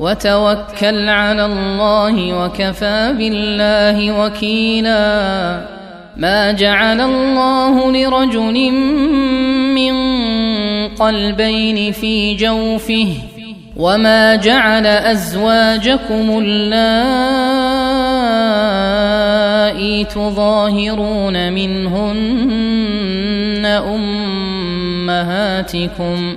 وتوكل على الله وكفى بالله وكيلا. ما جعل الله لرجل من قلبين في جوفه وما جعل أزواجكم اللائي تظاهرون منهن أمهاتكم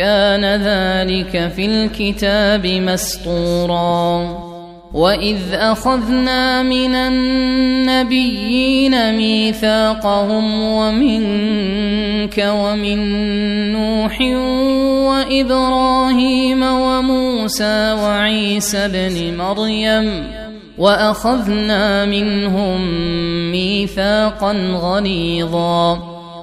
كان ذلك في الكتاب مسطورا. واذ اخذنا من النبيين ميثاقهم ومنك ومن نوح وابراهيم وموسى وعيسى ابن مريم واخذنا منهم ميثاقا غليظا.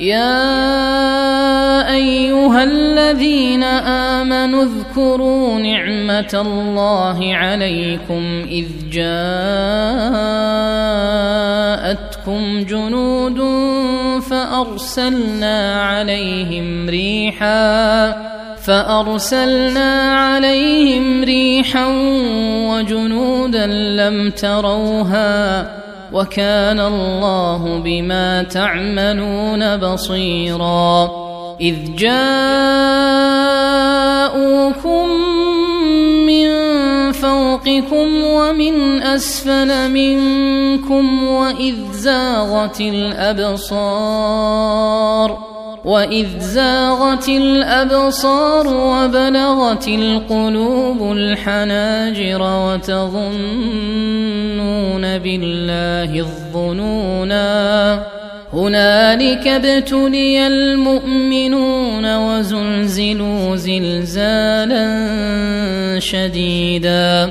يا أيها الذين آمنوا اذكروا نعمة الله عليكم إذ جاءتكم جنود فأرسلنا عليهم ريحا فأرسلنا عليهم ريحا وجنودا لم تروها وكان الله بما تعملون بصيرا. إذ جاءوكم من فوقكم ومن أسفل منكم وإذ زاغت الأبصار. واذ زاغت الابصار وبلغت القلوب الحناجر وتظنون بالله الظنونا هنالك ابتلي المؤمنون وزلزلوا زلزالا شديدا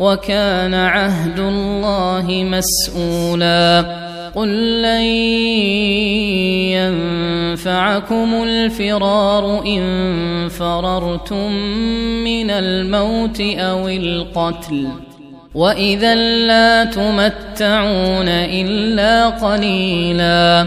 وكان عهد الله مسؤولا. قل لن ينفعكم الفرار إن فررتم من الموت أو القتل. وإذا لا تمتعون إلا قليلا.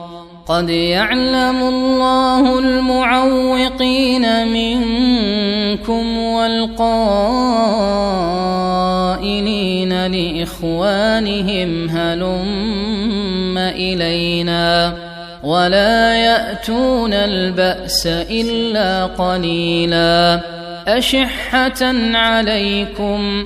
قد يعلم الله المعوقين منكم والقائلين لإخوانهم هلم إلينا ولا يأتون البأس إلا قليلا أشحة عليكم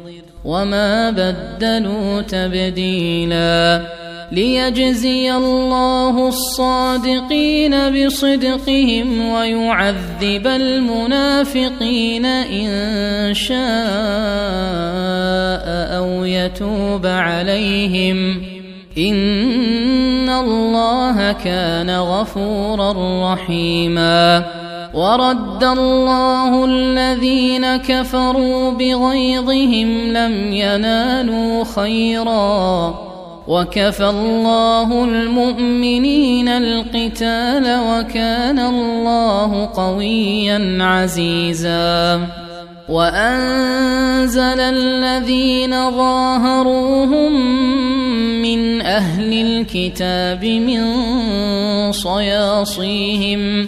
وما بدلوا تبديلا ليجزي الله الصادقين بصدقهم ويعذب المنافقين ان شاء أو يتوب عليهم ان الله كان غفورا رحيما ورد الله الذين كفروا بغيظهم لم ينالوا خيرا. وكفى الله المؤمنين القتال وكان الله قويا عزيزا. وأنزل الذين ظاهروهم من أهل الكتاب من صياصيهم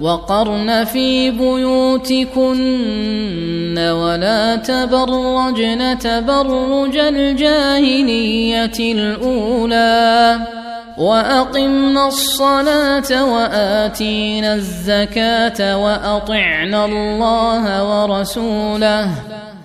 وقرن في بيوتكن ولا تبرجن تبرج الجاهلية الأولى وأقمنا الصلاة وآتينا الزكاة وأطعنا الله ورسوله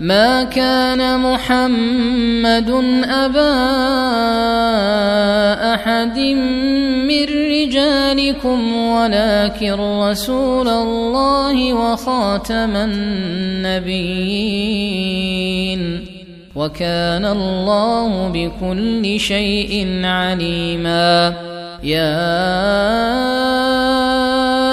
ما كان محمد أبا أحد من رجالكم ولكن رسول الله وخاتم النبيين. وكان الله بكل شيء عليما. يا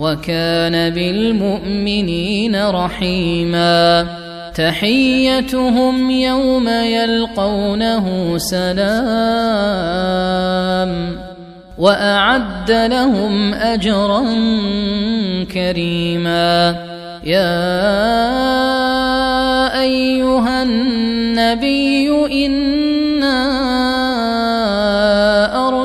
وكان بالمؤمنين رحيما. تحيتهم يوم يلقونه سلام. وأعد لهم أجرا كريما. يا أيها النبي أنا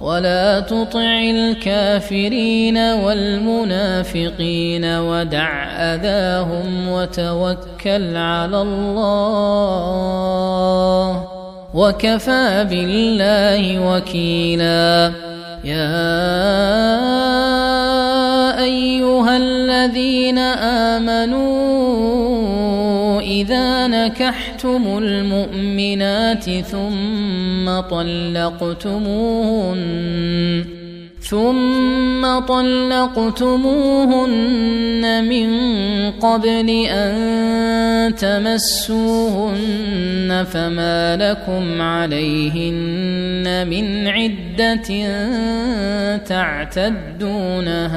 ولا تطع الكافرين والمنافقين ودع أذاهم وتوكل على الله وكفى بالله وكيلا. يا أيها الذين آمنوا اذا نكحتم المؤمنات ثم طلقتموهن ثم طلقتموهن من قبل ان تمسوهن فما لكم عليهن من عده تعتدونها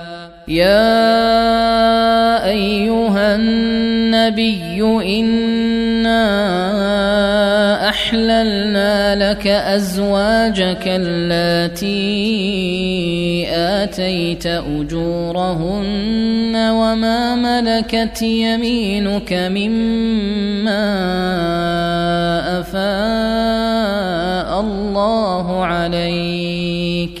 يا أيها النبي إنا أحللنا لك أزواجك اللاتي آتيت أجورهن وما ملكت يمينك مما أفاء الله عليك.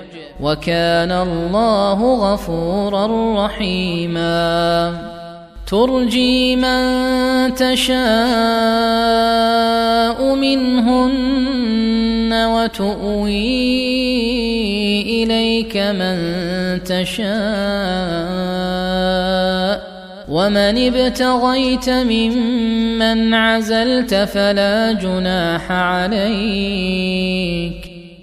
وكان الله غفورا رحيما. ترجي من تشاء منهن وتؤوي إليك من تشاء. ومن ابتغيت ممن عزلت فلا جناح عليك.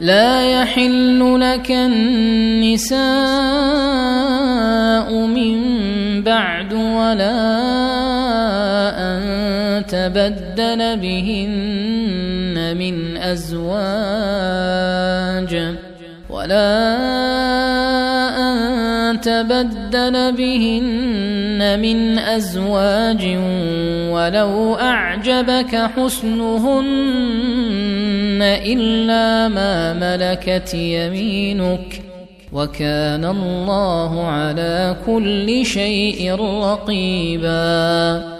لا يحل لك النساء من بعد ولا أن تبدل بهن من أزواج ولا تبدل بهن من أزواج ولو أعجبك حسنهن إلا ما ملكت يمينك وكان الله على كل شيء رقيبا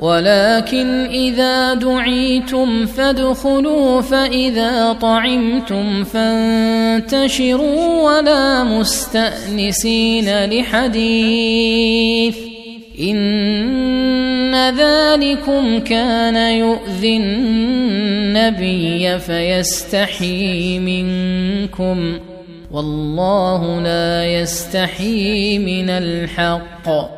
ولكن إذا دعيتم فادخلوا فإذا طعمتم فانتشروا ولا مستأنسين لحديث إن ذلكم كان يؤذي النبي فيستحي منكم والله لا يستحي من الحق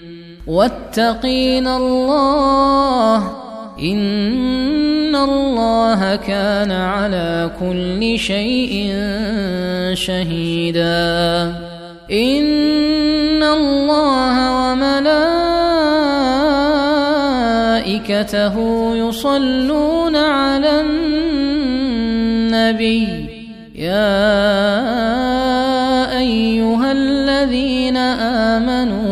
واتقين الله إن الله كان على كل شيء شهيدا إن الله وملائكته يصلون على النبي يا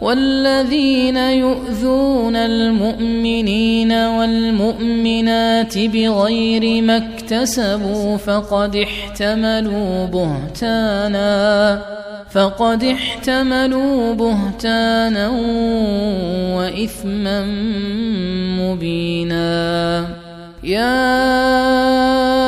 والذين يؤذون المؤمنين والمؤمنات بغير ما اكتسبوا فقد احتملوا بهتانا فقد احتملوا بهتانا وإثما مبينا. يا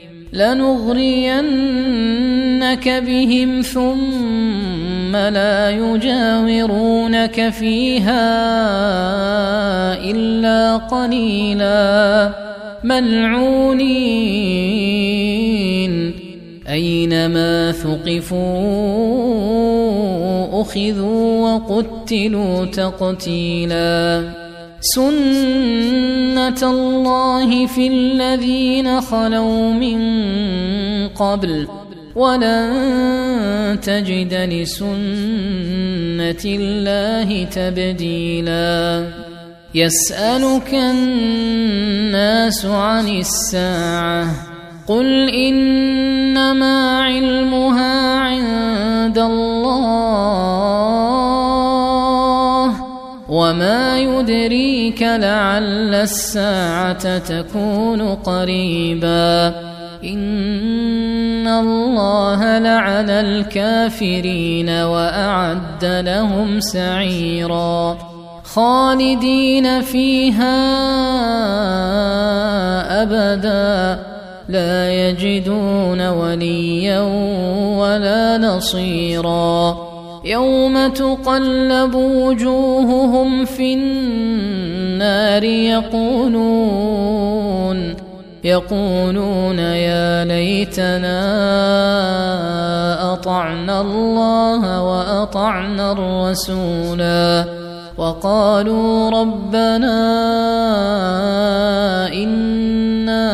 لنغرينك بهم ثم لا يجاورونك فيها إلا قليلاً. ملعونين. أينما ثقفوا أخذوا وقتلوا تقتيلا. سنه الله في الذين خلوا من قبل ولن تجد لسنه الله تبديلا يسألك الناس عن الساعة قل إنما علمها عند الله وما يدريك لعل الساعة تكون قريبا إن الله لعن الكافرين وأعد لهم سعيراً خالدين فيها ابدا لا يجدون وليا ولا نصيرا يوم تقلب وجوههم في النار يقولون يقولون يا ليتنا أطعنا الله وأطعنا الرسولا. وقالوا ربنا إنا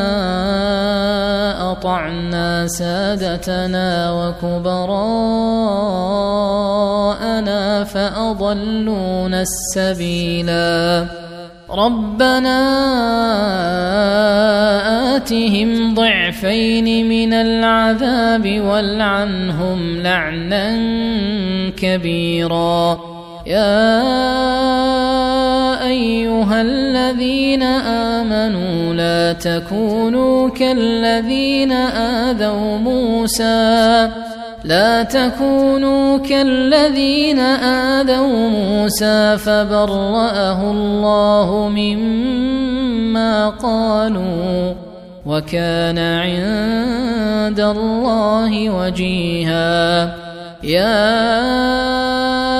أطعنا سادتنا وكبراءنا فأضلونا السبيلا. ربنا آتهم ضعفين من العذاب والعنهم لعنا كبيرا. يا أيها الذين آمنوا لا تكونوا كالذين آذوا موسى. لا تكونوا كالذين آذوا موسى فبرأه الله مما قالوا وكان عند الله وجيها. يا